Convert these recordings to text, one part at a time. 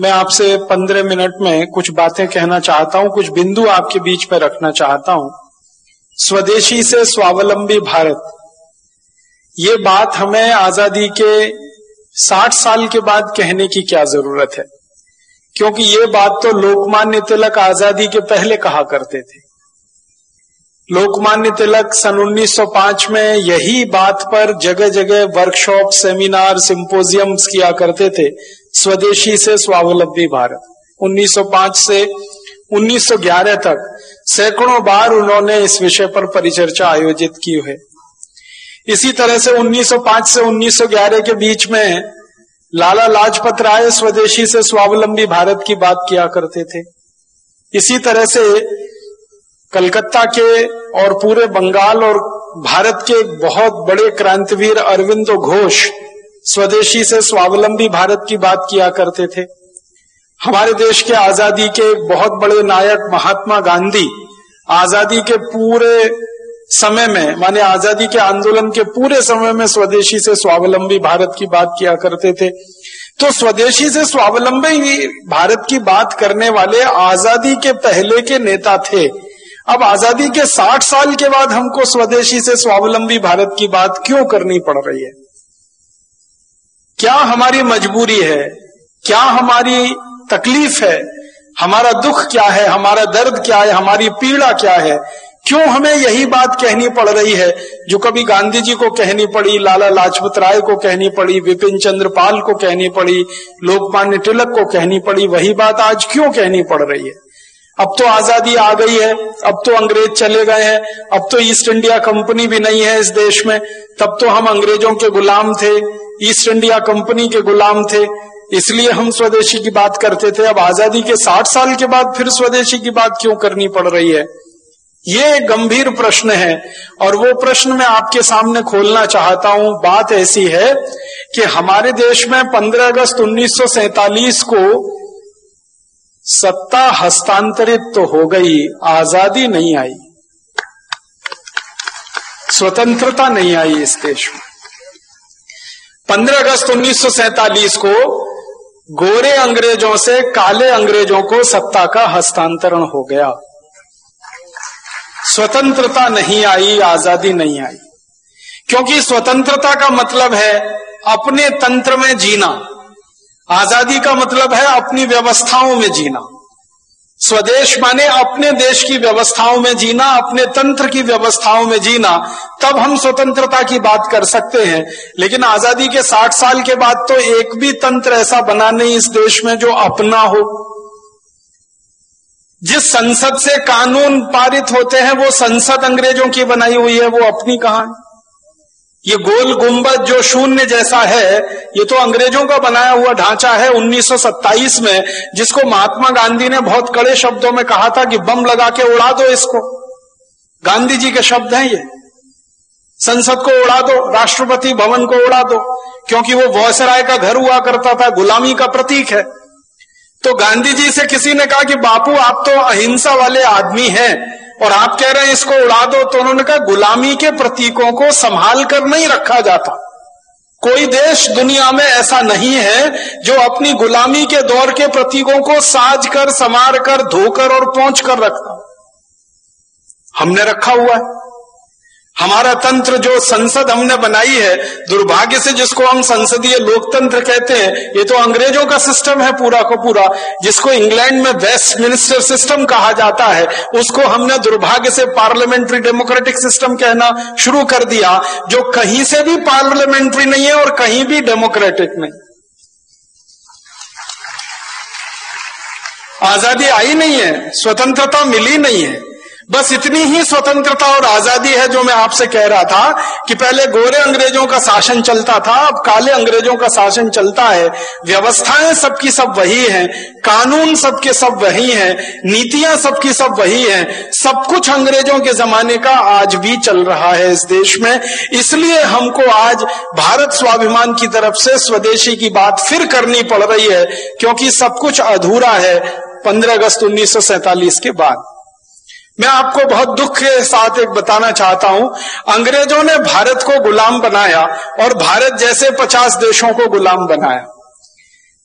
मैं आपसे पंद्रह मिनट में कुछ बातें कहना चाहता हूँ, कुछ बिंदु आपके बीच में रखना चाहता हूँ। स्वदेशी से स्वावलंबी भारत। ये बात हमें आज़ादी के साठ साल के बाद कहने की क्या ज़रूरत है? क्योंकि ये बात तो लोकमान्य तिलक आज़ादी के पहले कहा करते थे। लोकमान्य तिलक सन 1905 में यही बात पर जगह जगह वर्कशॉप सेमिनार सिंपोजियम्स किया करते थे। स्वदेशी से स्वावलंबी भारत। 1905 से 1911 तक सैकड़ों बार उन्होंने इस विषय पर परिचर्चा आयोजित की है। इसी तरह से 1905 से 1911 के बीच में लाला लाजपत राय स्वदेशी से स्वावलंबी भारत की बात किया करते थे। इसी तरह से कलकत्ता के और पूरे बंगाल और भारत के बहुत बड़े क्रांतिवीर अरविंदो घोष स्वदेशी से स्वावलंबी भारत की बात किया करते थे। हमारे देश के आज़ादी के बहुत बड़े नायक महात्मा गांधी आज़ादी के पूरे समय में, माने आज़ादी के आंदोलन के पूरे समय में स्वदेशी से स्वावलंबी भारत की बात किया करते थे। तो स्वदेशी से स्वावलंबी भारत की बात करने वाले आज़ादी के पहले के नेता थे। अब आज़ादी के 60 साल के बाद हमको स्वदेशी से स्वावलंबी भारत की बात क्यों करनी पड़ रही है? क्या हमारी मजबूरी है? क्या हमारी तकलीफ़ है? हमारा दुख क्या है? हमारा दर्द क्या है? हमारी पीड़ा क्या है? क्यों हमें यही बात कहनी पड़ रही है जो कभी गांधी जी को कहनी पड़ी, लाला लाजपत राय को कहनी पड़ी, विपिन चंद्र पाल को कहनी पड़ी, लोकमान्य तिलक को कहनी पड़ी? वही बात आज क्यों कहनी पड़ रही है? अब तो आज़ादी आ गई है, अब तो अंग्रेज़ चले गए हैं, अब तो ईस्ट इंडिया कंपनी भी नहीं है इस देश में। तब तो हम अंग्रेज़ों के गुलाम थे, ईस्ट इंडिया कंपनी के गुलाम थे। इसलिए हम स्वदेशी की बात करते थे। अब आज़ादी के साठ साल के बाद फिर स्वदेशी की बात क्यों करनी पड़ रही है? ये गंभीर प्रश्न है, और वो प्रश्न मैं आपके सामने खोलना चाहता हूँ। बात ऐसी है कि हमारे देश में 15 अगस्त उन्नीस को सत्ता हस्तांतरित तो हो गई, आज़ादी नहीं आई। स्वतंत्रता नहीं आई इस देश में। 15 अगस्त उन्नीस को गोरे अंग्रेज़ों से काले अंग्रेज़ों को सत्ता का हस्तांतरण हो गया। स्वतंत्रता नहीं आई, आज़ादी नहीं आई। क्योंकि स्वतंत्रता का मतलब है अपने तंत्र में जीना। आज़ादी का मतलब है अपनी व्यवस्थाओं में जीना। स्वदेश माने अपने देश की व्यवस्थाओं में जीना, अपने तंत्र की व्यवस्थाओं में जीना, तब हम स्वतंत्रता की बात कर सकते हैं। लेकिन आज़ादी के 60 साल के बाद तो एक भी तंत्र ऐसा बना नहीं इस देश में जो अपना हो। जिस संसद से कानून पारित होते हैं, वो संसद अंग्रेज़ों की बनाई हुई है, वो अपनी कहा है ये गोल गुंबद जो शून्य जैसा है, ये तो अंग्रेज़ों का बनाया हुआ ढांचा है 1927 में, जिसको महात्मा गांधी ने बहुत कड़े शब्दों में कहा था कि बम लगा के उड़ा दो इसको। गांधी जी के शब्द हैं ये। संसद को उड़ा दो, राष्ट्रपति भवन को उड़ा दो, क्योंकि वो वॉयसराय का घर हुआ करता था, गुलामी का प्रतीक है। तो गांधी जी से किसी ने कहा कि बापू, आप तो अहिंसा वाले आदमी हैं और आप कह रहे हैं इसको उड़ा दो तो उन्होंने कहा, गुलामी के प्रतीकों को संभाल कर नहीं रखा जाता। कोई देश दुनिया में ऐसा नहीं है जो अपनी गुलामी के दौर के प्रतीकों को साज कर संवार कर धोकर और पहुँच कर रखता हमने रखा हुआ है। हमारा तंत्र जो संसद हमने बनाई है, दुर्भाग्य से जिसको हम संसदीय लोकतंत्र कहते हैं, ये तो अंग्रेज़ों का सिस्टम है पूरा को पूरा। जिसको इंग्लैंड में वेस्ट मिनिस्टर सिस्टम कहा जाता है, उसको हमने दुर्भाग्य से पार्लियामेंट्री डेमोक्रेटिक सिस्टम कहना शुरू कर दिया, जो कहीं से भी पार्लियामेंट्री नहीं है और कहीं भी डेमोक्रेटिक नहीं। आज़ादी आई नहीं है, स्वतंत्रता मिली नहीं है। बस इतनी ही स्वतंत्रता और आज़ादी है जो मैं आपसे कह रहा था कि पहले गोरे अंग्रेज़ों का शासन चलता था, अब काले अंग्रेज़ों का शासन चलता है। व्यवस्थाएँ सबकी सब वही हैं, कानून सबके सब वही हैं, नीतियाँ सबकी सब वही हैं। सब कुछ अंग्रेज़ों के जमाने का आज भी चल रहा है इस देश में। इसलिए हमको आज भारत स्वाभिमान की तरफ़ से स्वदेशी की बात फिर करनी पड़ रही है, क्योंकि सब कुछ अधूरा है पंद्रह अगस्त उन्नीस के बाद। मैं आपको बहुत दुख के साथ एक बताना चाहता हूँ। अंग्रेज़ों ने भारत को गुलाम बनाया और भारत जैसे पचास देशों को गुलाम बनाया।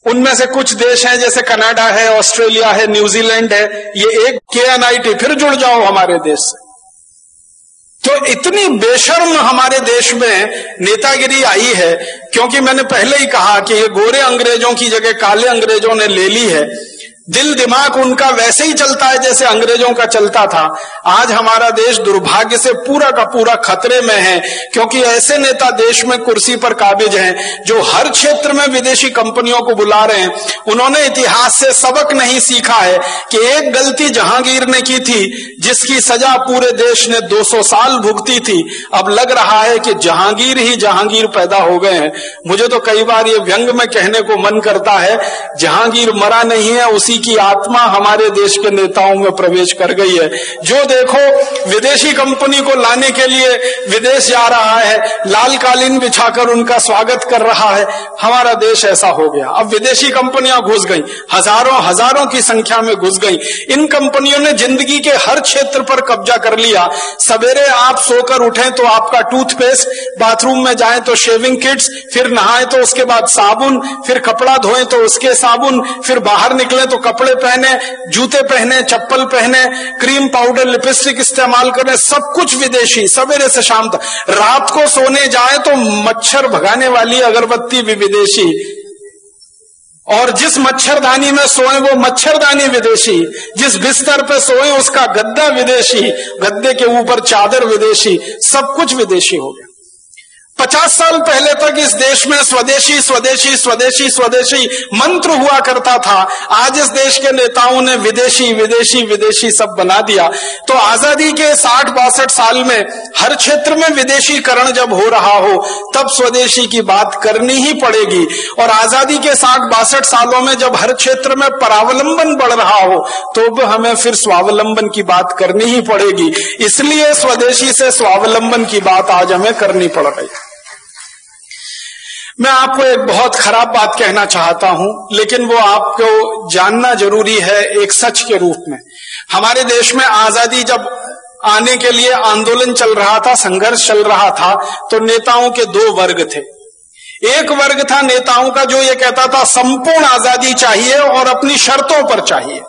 उनमें से कुछ देश हैं, जैसे कनाडा है, ऑस्ट्रेलिया है, न्यूजीलैंड है, ये एक के एन आई टी फिर जुड़ जाओ हमारे देश से। तो इतनी बेशर्म हमारे देश में नेतागिरी आई है, क्योंकि मैंने पहले ही कहा कि ये गोरे अंग्रेज़ों की जगह काले अंग्रेज़ों ने ले ली है। दिल दिमाग उनका वैसे ही चलता है जैसे अंग्रेज़ों का चलता था। आज हमारा देश दुर्भाग्य से पूरा का पूरा खतरे में है, क्योंकि ऐसे नेता देश में कुर्सी पर काबिज हैं, जो हर क्षेत्र में विदेशी कंपनियों को बुला रहे हैं। उन्होंने इतिहास से सबक नहीं सीखा है कि एक गलती जहांगीर ने की थी, जिसकी सजा पूरे देश ने 200 साल भुगती थी। अब लग रहा है कि जहांगीर ही जहांगीर पैदा हो गए हैं। मुझे तो कई बार ये व्यंग में कहने को मन करता है, जहांगीर मरा नहीं है, उसी किसी की आत्मा हमारे देश के नेताओं में प्रवेश कर गई है। जो देखो, विदेशी कंपनी को लाने के लिए विदेश जा रहा है, लाल कालीन बिछाकर उनका स्वागत कर रहा है। हमारा देश ऐसा हो गया। अब विदेशी कंपनियाँ घुस गई। हज़ारों हज़ारों की संख्या में घुस गई। इन कंपनियों ने ज़िंदगी के हर क्षेत्र पर कब्जा कर लिया। सवेरे आप सोकर उठे तो आपका टूथपेस्ट, बाथरूम में जाए तो शेविंग किट्स, फिर नहाए तो उसके बाद साबुन, फिर कपड़ा धोए तो उसके साबुन, फिर बाहर निकले तो कपड़े पहने, जूते पहने, चप्पल पहने क्रीम पाउडर लिपस्टिक इस्तेमाल करें सब कुछ विदेशी, सवेरे से शाम तक। रात को सोने जाए तो मच्छर भगाने वाली अगरबत्ती भी विदेशी। और जिस मच्छरदानी में सोए, वो मच्छरदानी विदेशी। जिस बिस्तर पे सोए, उसका गद्दा विदेशी। गद्दे के ऊपर चादर विदेशी। सब कुछ विदेशी हो गया। पचास साल पहले तक इस देश में स्वदेशी स्वदेशी स्वदेशी स्वदेशी मंत्र हुआ करता था। आज इस देश के नेताओं ने विदेशी विदेशी विदेशी सब बना दिया। तो आज़ादी के साठ, बासठ साल में हर क्षेत्र में विदेशीकरण जब हो रहा हो, तब स्वदेशी की बात करनी ही पड़ेगी। और आज़ादी के साठ, बासठ सालों में जब हर क्षेत्र में परावलंबन बढ़ रहा हो तो हमें फिर स्वावलंबन की बात करनी ही पड़ेगी। इसलिए स्वदेशी से स्वावलंबन की बात आज हमें करनी पड़ रही मैं आपको एक बहुत खराब बात कहना चाहता हूँ, लेकिन वो आपको जानना ज़रूरी है एक सच के रूप में। हमारे देश में आज़ादी जब आने के लिए आंदोलन चल रहा था, संघर्ष चल रहा था तो नेताओं के दो वर्ग थे। एक वर्ग था नेताओं का जो ये कहता था, संपूर्ण आज़ादी चाहिए और अपनी शर्तों पर चाहिए।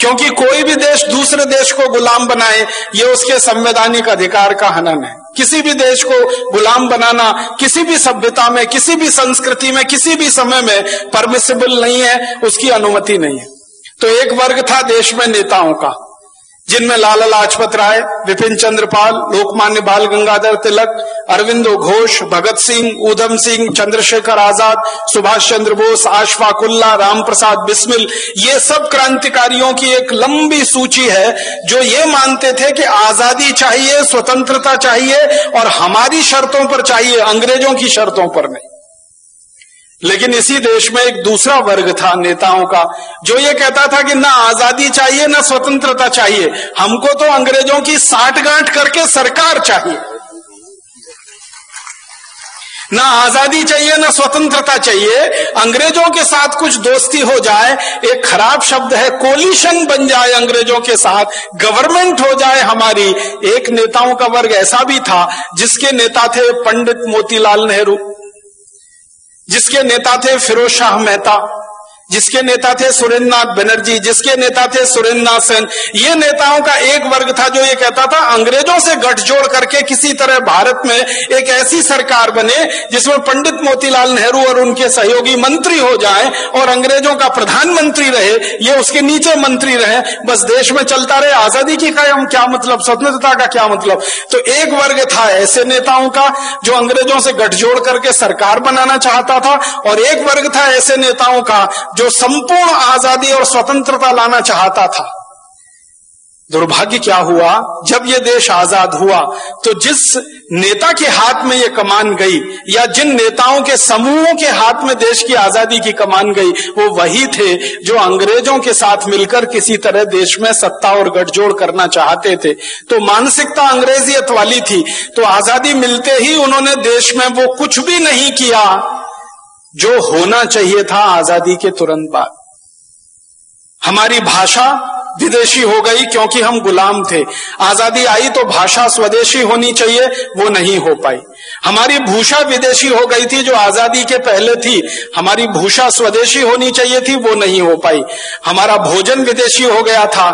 क्योंकि कोई भी देश दूसरे देश को गुलाम बनाए, ये उसके संवैधानिक अधिकार का हनन है। किसी भी देश को गुलाम बनाना, किसी भी सभ्यता में, किसी भी संस्कृति में, किसी भी समय में परमिसेबल नहीं है, उसकी अनुमति नहीं है। तो एक वर्ग था देश में नेताओं का। जिनमें लाला लाजपत राय, विपिन चंद्र पाल, लोकमान्य बाल गंगाधर तिलक, अरविंदो घोष, भगत सिंह, ऊधम सिंह, चंद्रशेखर आज़ाद, सुभाष चंद्र बोस आशफाकुल्ला राम प्रसाद बिस्मिल, ये सब क्रांतिकारियों की एक लंबी सूची है, जो ये मानते थे कि आज़ादी चाहिए, स्वतंत्रता चाहिए, और हमारी शर्तों पर चाहिए, अंग्रेज़ों की शर्तों पर नहीं। लेकिन इसी देश में एक दूसरा वर्ग था नेताओं का, जो ये कहता था कि ना आज़ादी चाहिए, ना स्वतंत्रता चाहिए, हमको तो अंग्रेज़ों की साठ गांठ करके सरकार चाहिए। ना आज़ादी चाहिए, ना स्वतंत्रता चाहिए, अंग्रेज़ों के साथ कुछ दोस्ती हो जाए, एक खराब शब्द है, कोलिशन बन जाए अंग्रेज़ों के साथ, गवर्नमेंट हो जाए हमारी। एक नेताओं का वर्ग ऐसा भी था, जिसके नेता थे पंडित मोतीलाल नेहरू। जिसके नेता थे फिरोज शाह मेहता। जिसके नेता थे सुरेंद्रनाथ बनर्जी, जिसके नेता थे सुरेंद्रनाथ सेन, ये नेताओं का एक वर्ग था जो ये कहता था, अंग्रेज़ों से गठजोड़ करके किसी तरह भारत में एक ऐसी सरकार बने जिसमें पंडित मोतीलाल नेहरू और उनके सहयोगी मंत्री हो जाए और अंग्रेज़ों का प्रधानमंत्री रहे, ये उसके नीचे मंत्री रहे। बस देश में चलता रहे, आज़ादी की कायम क्या मतलब स्वतंत्रता का क्या मतलब? तो एक वर्ग था ऐसे नेताओं का जो अंग्रेज़ों से गठजोड़ करके सरकार बनाना चाहता था और एक वर्ग था ऐसे नेताओं का जो संपूर्ण आज़ादी और स्वतंत्रता लाना चाहता था। दुर्भाग्य क्या हुआ? जब ये देश आज़ाद हुआ तो जिस नेता के हाथ में यह कमान गई, या जिन नेताओं के समूहों के हाथ में देश की आज़ादी की कमान गई, वो वही थे जो अंग्रेज़ों के साथ मिलकर किसी तरह देश में सत्ता और गठजोड़ करना चाहते थे। तो मानसिकता अंग्रेजियत वाली थी। तो आज़ादी मिलते ही उन्होंने देश में वो कुछ भी नहीं किया। जो होना चाहिए था आज़ादी के तुरंत बाद। हमारी भाषा विदेशी हो गई क्योंकि हम गुलाम थे। आज़ादी आई तो भाषा स्वदेशी होनी चाहिए, वो नहीं हो पाई। हमारी भूषा विदेशी हो गई थी, जो आज़ादी के पहले थी, हमारी भूषा स्वदेशी होनी चाहिए थी, वो नहीं हो पाई। हमारा भोजन विदेशी हो गया था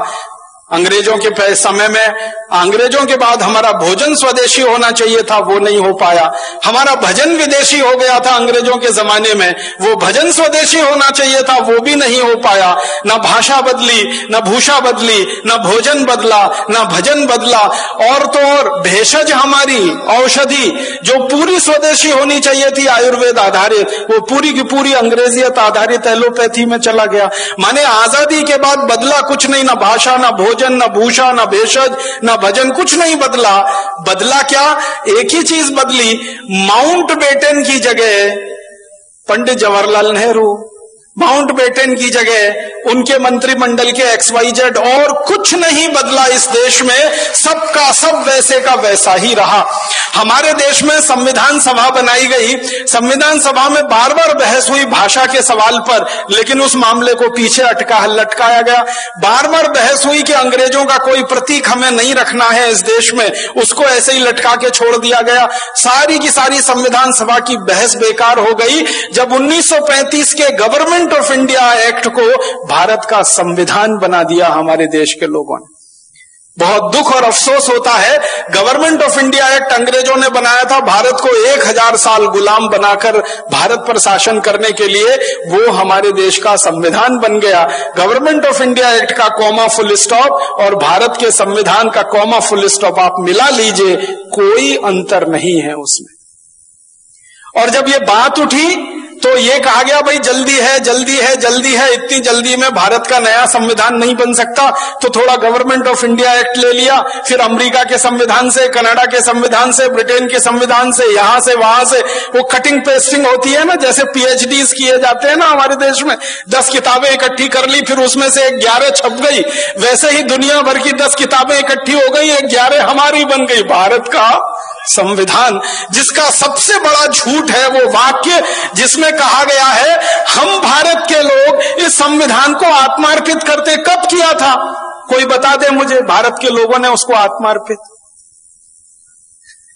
अंग्रेज़ों के समय में अंग्रेज़ों के बाद हमारा भोजन स्वदेशी होना चाहिए था, वो नहीं हो पाया। हमारा भजन विदेशी हो गया था अंग्रेज़ों के जमाने में। वो भजन स्वदेशी होना चाहिए था, वो भी नहीं हो पाया। न भाषा बदली, न भूषा बदली, न भोजन बदला, न भजन बदला। और तो और भेषज हमारी, औषधि, जो पूरी स्वदेशी होनी चाहिए थी, आयुर्वेद आधारित, वो पूरी की पूरी अंग्रेजियत आधारित एलोपैथी में चला गया। माने आज़ादी के बाद बदला कुछ नहीं, ना भाषा, ना भोजन भोजन, न भूषा, ना भेषज, ना भजन, कुछ नहीं बदला। बदला क्या? एक ही चीज़ बदली। माउंट बेटन की जगह पंडित जवाहरलाल नेहरू माउंट बेटन की जगह उनके मंत्रिमंडल के एक्स वाई जेड और कुछ नहीं बदला इस देश में। सबका सब वैसे का वैसा ही रहा। हमारे देश में संविधान सभा बनाई गई। संविधान सभा में बार बार बहस हुई भाषा के सवाल पर, लेकिन उस मामले को पीछे अटका, लटकाया गया। बार बार बहस हुई कि अंग्रेज़ों का कोई प्रतीक हमें नहीं रखना है इस देश में। उसको ऐसे ही लटका के छोड़ दिया गया। सारी की सारी संविधान सभा की बहस बेकार हो गई। जब 1935 के government government of India act को भारत का संविधान बना दिया हमारे देश के लोगों ने। बहुत दुख और अफसोस होता है गवर्नमेंट ऑफ़ इंडिया एक्ट अंग्रेज़ों ने बनाया था। भारत को एक हज़ार साल गुलाम बनाकर भारत पर शासन करने के लिए वो हमारे देश का संविधान बन गया। गवर्नमेंट ऑफ़ इंडिया एक्ट का कॉमा फुल स्टॉप और भारत के संविधान का कॉमा फुल स्टॉप आप मिला लीजिए, कोई अंतर नहीं है उसमें। और जब ये बात उठी तो ये कहा गया, भाई, जल्दी है जल्दी है जल्दी है, इतनी जल्दी में भारत का नया संविधान नहीं बन सकता। तो थोड़ा गवर्नमेंट ऑफ़ इंडिया एक्ट ले लिया, फिर अमेरिका के संविधान से, कनाडा के संविधान से, ब्रिटेन के संविधान से, यहाँ से, वहाँ से, वो कटिंग पेस्टिंग होती है ना, जैसे पीएचडी किए जाते हैं ना हमारे देश में। दस किताबें इकट्ठी कर ली, फिर उसमें से ग्यारह छप गई। वैसे ही दुनिया भर की दस किताबें इकट्ठी हो गई ग्यारह हमारी बन गई। भारत का संविधान, जिसका सबसे बड़ा झूठ है वो वाक्य, जिसमें कहा गया है, हम भारत के लोग इस संविधान को आत्मार्पित करते कब किया था? कोई बता दे मुझे, भारत के लोगों ने उसको आत्मार्पित?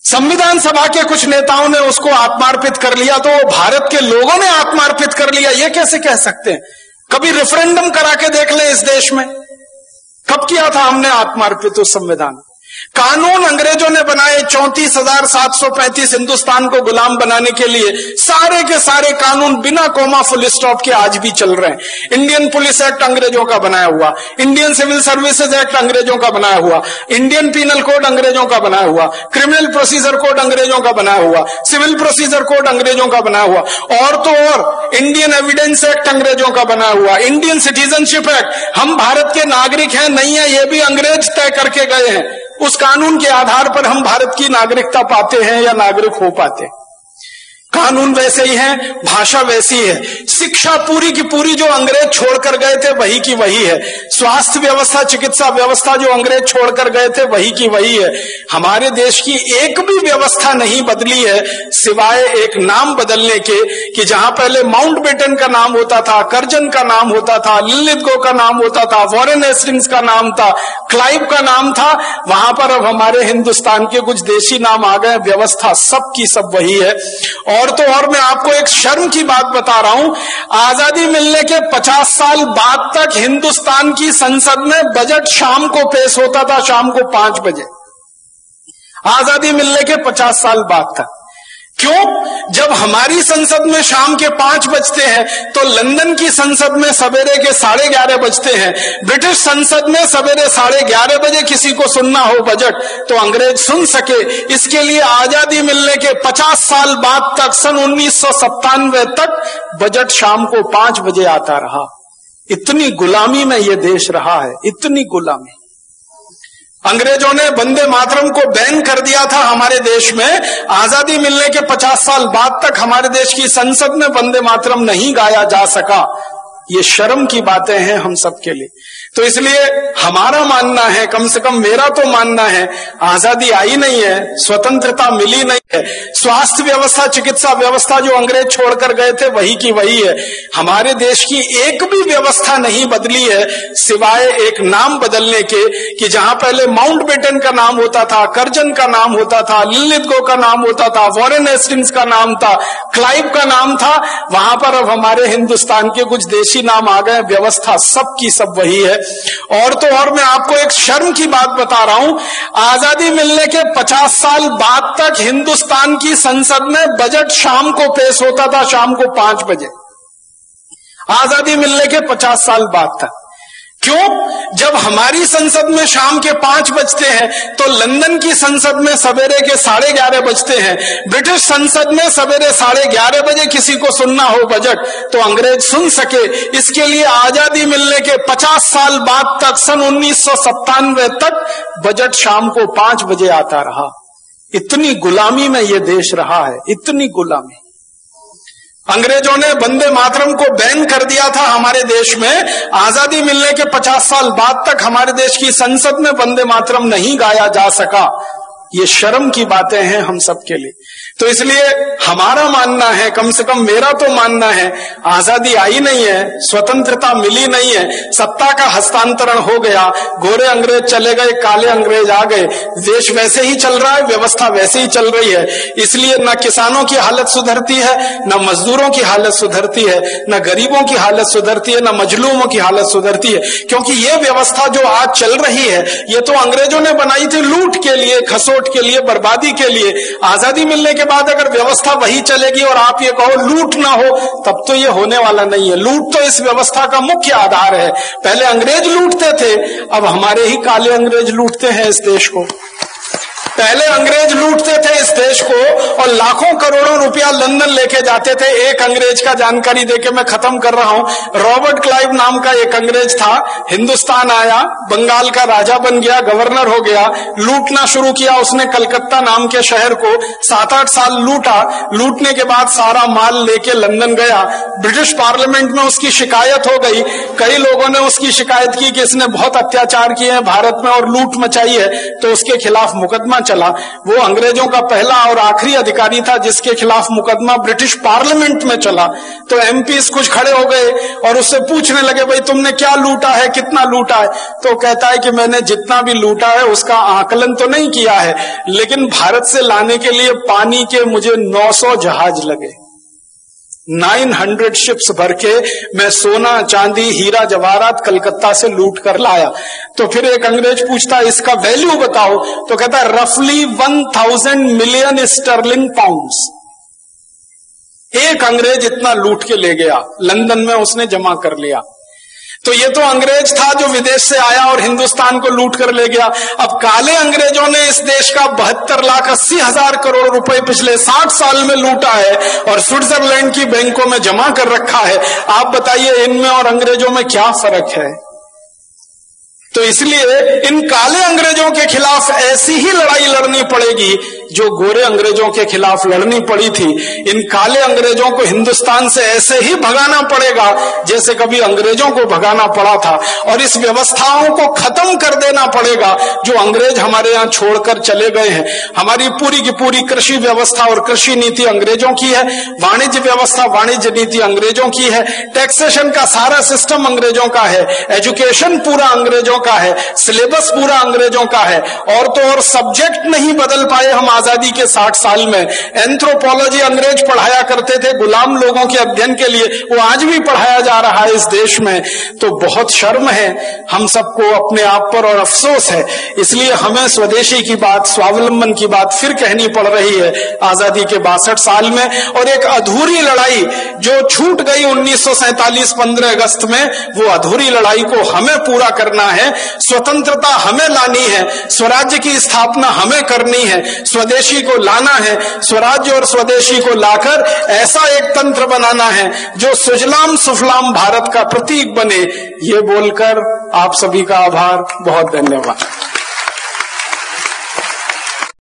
संविधान सभा के कुछ नेताओं ने उसको आत्मार्पित कर लिया तो भारत के लोगों ने आत्मार्पित कर लिया, ये कैसे कह सकते हैं? कभी रेफरेंडम करा के देख ले इस देश में। कब किया था हमने आत्मार्पित उस संविधान कानून अंग्रेज़ों ने बनाए चौंतीस हज़ार सात सौ पैंतीस हिंदुस्तान को गुलाम बनाने के लिए। सारे के सारे कानून बिना कोमा फुल स्टॉप के आज भी चल रहे हैं। इंडियन पुलिस एक्ट अंग्रेज़ों का बनाया हुआ। इंडियन सिविल सर्विसेज़ एक्ट अंग्रेज़ों का बनाया हुआ। इंडियन पीनल कोड अंग्रेज़ों का बनाया हुआ। क्रिमिनल प्रोसीजर कोड अंग्रेज़ों का बनाया हुआ। सिविल प्रोसीजर कोड अंग्रेज़ों का बनाया हुआ। और तो और इंडियन एविडेंस एक्ट अंग्रेज़ों का बनाया हुआ। इंडियन सिटीजनशिप एक्ट हम भारत के नागरिक हैं, नहीं है, ये भी अंग्रेज़ तय करके गए हैं। उस कानून के आधार पर हम भारत की नागरिकता पाते हैं या नागरिक हो पाते हैं। कानून वैसे ही है, भाषा वैसी है। शिक्षा पूरी की पूरी जो अंग्रेज़ छोड़कर गए थे, वही की वही है। स्वास्थ्य व्यवस्था, चिकित्सा व्यवस्था जो अंग्रेज़ छोड़कर गए थे, वही की वही है। हमारे देश की एक भी व्यवस्था नहीं बदली है, सिवाय एक नाम बदलने के, कि जहाँ पहले माउंट बेटन का नाम होता था, करजन का नाम होता था, लिलित गो का नाम होता था, वॉरेन एस्टिंग्स का नाम था, क्लाइव का नाम था, वहाँ पर अब हमारे हिंदुस्तान के कुछ देशी नाम आ गए, व्यवस्था सब की सब वही है। और और तो और मैं आपको एक शर्म की बात बता रहा हूँ। आज़ादी मिलने के 50 साल बाद तक हिंदुस्तान की संसद में बजट शाम को पेश होता था, शाम को पाँच बजे। आज़ादी मिलने के 50 साल बाद तक। क्यों? जब हमारी संसद में शाम के पाँच बजते हैं तो लंदन की संसद में सवेरे के साढ़े ग्यारह बजते हैं। ब्रिटिश संसद में सवेरे साढ़े ग्यारह बजे किसी को सुनना हो बजट तो अंग्रेज़ सुन सके। इसके लिए आज़ादी मिलने के पचास साल बाद तक, सन उन्नीस सौ सत्तानवे तक, बजट शाम को पाँच बजे आता रहा। इतनी गुलामी में यह देश रहा है, इतनी गुलामी। अंग्रेज़ों ने वंदे मातरम को बैन कर दिया था हमारे देश में। आज़ादी मिलने के 50 साल बाद तक हमारे देश की संसद में वंदे मातरम नहीं गाया जा सका। ये शर्म की बातें हैं हम सबके लिए। तो इसलिए हमारा मानना है, कम से कम मेरा तो मानना है, आज़ादी आई नहीं है, स्वतंत्रता मिली नहीं है, स्वास्थ्य व्यवस्था, चिकित्सा व्यवस्था जो अंग्रेज़ छोड़कर गए थे, वही की वही है। हमारे देश की एक भी व्यवस्था नहीं बदली है, सिवाय एक नाम बदलने के, कि जहाँ पहले माउंट बेटन का नाम होता था, करजन का नाम होता था, लिलित गो का नाम होता था, वॉरेन एस्टिंग्स का नाम था, क्लाइव का नाम था, वहाँ पर अब हमारे हिंदुस्तान के कुछ देशी नाम आ गए व्यवस्था सब की सब वही है। और तो और मैं आपको एक शर्म की बात बता रहा हूँ। आज़ादी मिलने के 50 साल बाद तक हिंदुस्तान की संसद में बजट शाम को पेश होता था, शाम को पाँच बजे। आज़ादी मिलने के 50 साल बाद तक। क्यों? जब हमारी संसद में शाम के पाँच बजते हैं तो लंदन की संसद में सवेरे के साढ़े ग्यारह बजते हैं। ब्रिटिश संसद में सवेरे साढ़े ग्यारह बजे किसी को सुनना हो बजट तो अंग्रेज़ सुन सके। इसके लिए आज़ादी मिलने के पचास साल बाद तक, सन उन्नीस सौ सत्तानवे तक, बजट शाम को पाँच बजे आता रहा। इतनी गुलामी में ये देश रहा है। इतनी गुलामी। अंग्रेज़ों ने बंदे मातरम को बैन कर दिया था हमारे देश में। आज़ादी मिलने के 50 साल बाद तक हमारे देश की संसद में बंदे मातरम नहीं गाया जा सका। ये शर्म की बातें हैं हम सबके लिए। तो इसलिए हमारा मानना है, कम से कम मेरा तो मानना है, आज़ादी आई नहीं है, स्वतंत्रता मिली नहीं है, सत्ता का हस्तांतरण हो गया, गोरे अंग्रेज़ चले गए, काले अंग्रेज़ आ गए, देश वैसे ही चल रहा है, व्यवस्था वैसे ही चल रही है। इसलिए न किसानों की हालत सुधरती है, न मजदूरों की हालत सुधरती है, न गरीबों की हालत सुधरती है, न मजलूमों की हालत सुधरती है, क्योंकि ये व्यवस्था जो आज चल रही है, ये तो अंग्रेज़ों ने बनाई थी लूट के लिए, खसोट के लिए, बर्बादी के लिए, आज़ादी मिलने के बाद अगर व्यवस्था वही चलेगी और आप ये कहो लूट ना हो, तब तो ये होने वाला नहीं है। लूट तो इस व्यवस्था का मुख्य आधार है। पहले अंग्रेज़ लूटते थे, अब हमारे ही काले अंग्रेज़ लूटते हैं इस देश को। पहले अंग्रेज़ लूटते थे इस देश को और लाखों करोड़ों रुपया लंदन लेके जाते थे। एक अंग्रेज़ का जानकारी देके मैं खत्म कर रहा हूँ। रॉबर्ट क्लाइव नाम का एक अंग्रेज़ था। हिंदुस्तान आया, बंगाल का राजा बन गया, गवर्नर हो गया। लूटना शुरू किया उसने कलकत्ता नाम के शहर को। सात आठ साल लूटा। लूटने के बाद सारा माल लेके लंदन गया। ब्रिटिश पार्लियामेंट में उसकी शिकायत हो गई। कई लोगों ने उसकी शिकायत की कि इसने बहुत अत्याचार किए हैं, भारत में और लूट मचाई है। तो उसके खिलाफ मुकदमा चला। वो अंग्रेज़ों का पहला और आखिरी अधिकारी था, जिसके खिलाफ मुकदमा ब्रिटिश पार्लियामेंट में चला। तो एमपी कुछ खड़े हो गए और उससे पूछने लगे, भाई, तुमने क्या लूटा है? कितना लूटा है? तो कहता है कि, मैंने जितना भी लूटा है, उसका आकलन तो नहीं किया है, लेकिन भारत से लाने के लिए पानी के मुझे 900 जहाज़ लगे। 900 शिप्स भर के मैं सोना, चांदी, हीरा, जवाहरात कलकत्ता से लूट कर लाया। तो फिर एक अंग्रेज़ पूछता, इसका वैल्यू बताओ? तो कहता रफली 1000 मिलियन स्टर्लिंग पाउंड एक अंग्रेज़ इतना लूट के ले गया। लंदन में उसने जमा कर लिया। तो ये तो अंग्रेज़ था जो विदेश से आया और हिंदुस्तान को लूट कर ले गया। अब काले अंग्रेज़ों ने इस देश का बहत्तर लाख अस्सी हज़ार करोड़ रुपए पिछले साठ साल में लूटा है और स्विट्जरलैंड की बैंकों में जमा कर रखा है। आप बताइए, इनमें और अंग्रेज़ों में क्या फ़र्क है? तो इसलिए इन काले अंग्रेज़ों के खिलाफ ऐसी ही लड़ाई लड़नी पड़ेगी जो गोरे अंग्रेज़ों के खिलाफ लड़नी पड़ी थी। इन काले अंग्रेज़ों को हिंदुस्तान से ऐसे ही भगाना पड़ेगा जैसे कभी अंग्रेज़ों को भगाना पड़ा था। और इस व्यवस्थाओं को खत्म कर देना पड़ेगा जो अंग्रेज़ हमारे यहाँ छोड़कर चले गए हैं। हमारी पूरी की पूरी कृषि व्यवस्था और कृषि नीति अंग्रेज़ों की है। वाणिज्य व्यवस्था, वाणिज्य नीति अंग्रेज़ों की है। टैक्सेशन का सारा सिस्टम अंग्रेज़ों का है। एजुकेशन पूरा अंग्रेज़ों का है सिलेबस पूरा अंग्रेज़ों का है, और तो और सब्जेक्ट नहीं बदल पाए हम आज़ादी के साठ साल में। एंथ्रोपोलॉजी अंग्रेज़ पढ़ाया करते थे, गुलाम लोगों के अध्ययन के लिए, वो आज भी पढ़ाया जा रहा है इस देश में। तो बहुत शर्म है, हम सबको अपने आप पर और अफसोस है। इसलिए हमें स्वदेशी की बात, स्वावलंबन की बात फिर कहनी पड़ रही है आज़ादी के बासठ साल में। और एक अधूरी लड़ाई, जो छूट गई उन्नीस सौ पंद्रह अगस्त में, वो अधूरी लड़ाई को हमें पूरा करना स्वतंत्रता हमें लानी है, स्वराज्य की स्थापना हमें करनी है, स्वदेशी को लाना है, स्वराज्य और स्वदेशी को लाकर ऐसा एक तंत्र बनाना है जो सुजलाम सुफलाम भारत का प्रतीक बने। ये बोलकर आप सभी का आभार, बहुत धन्यवाद।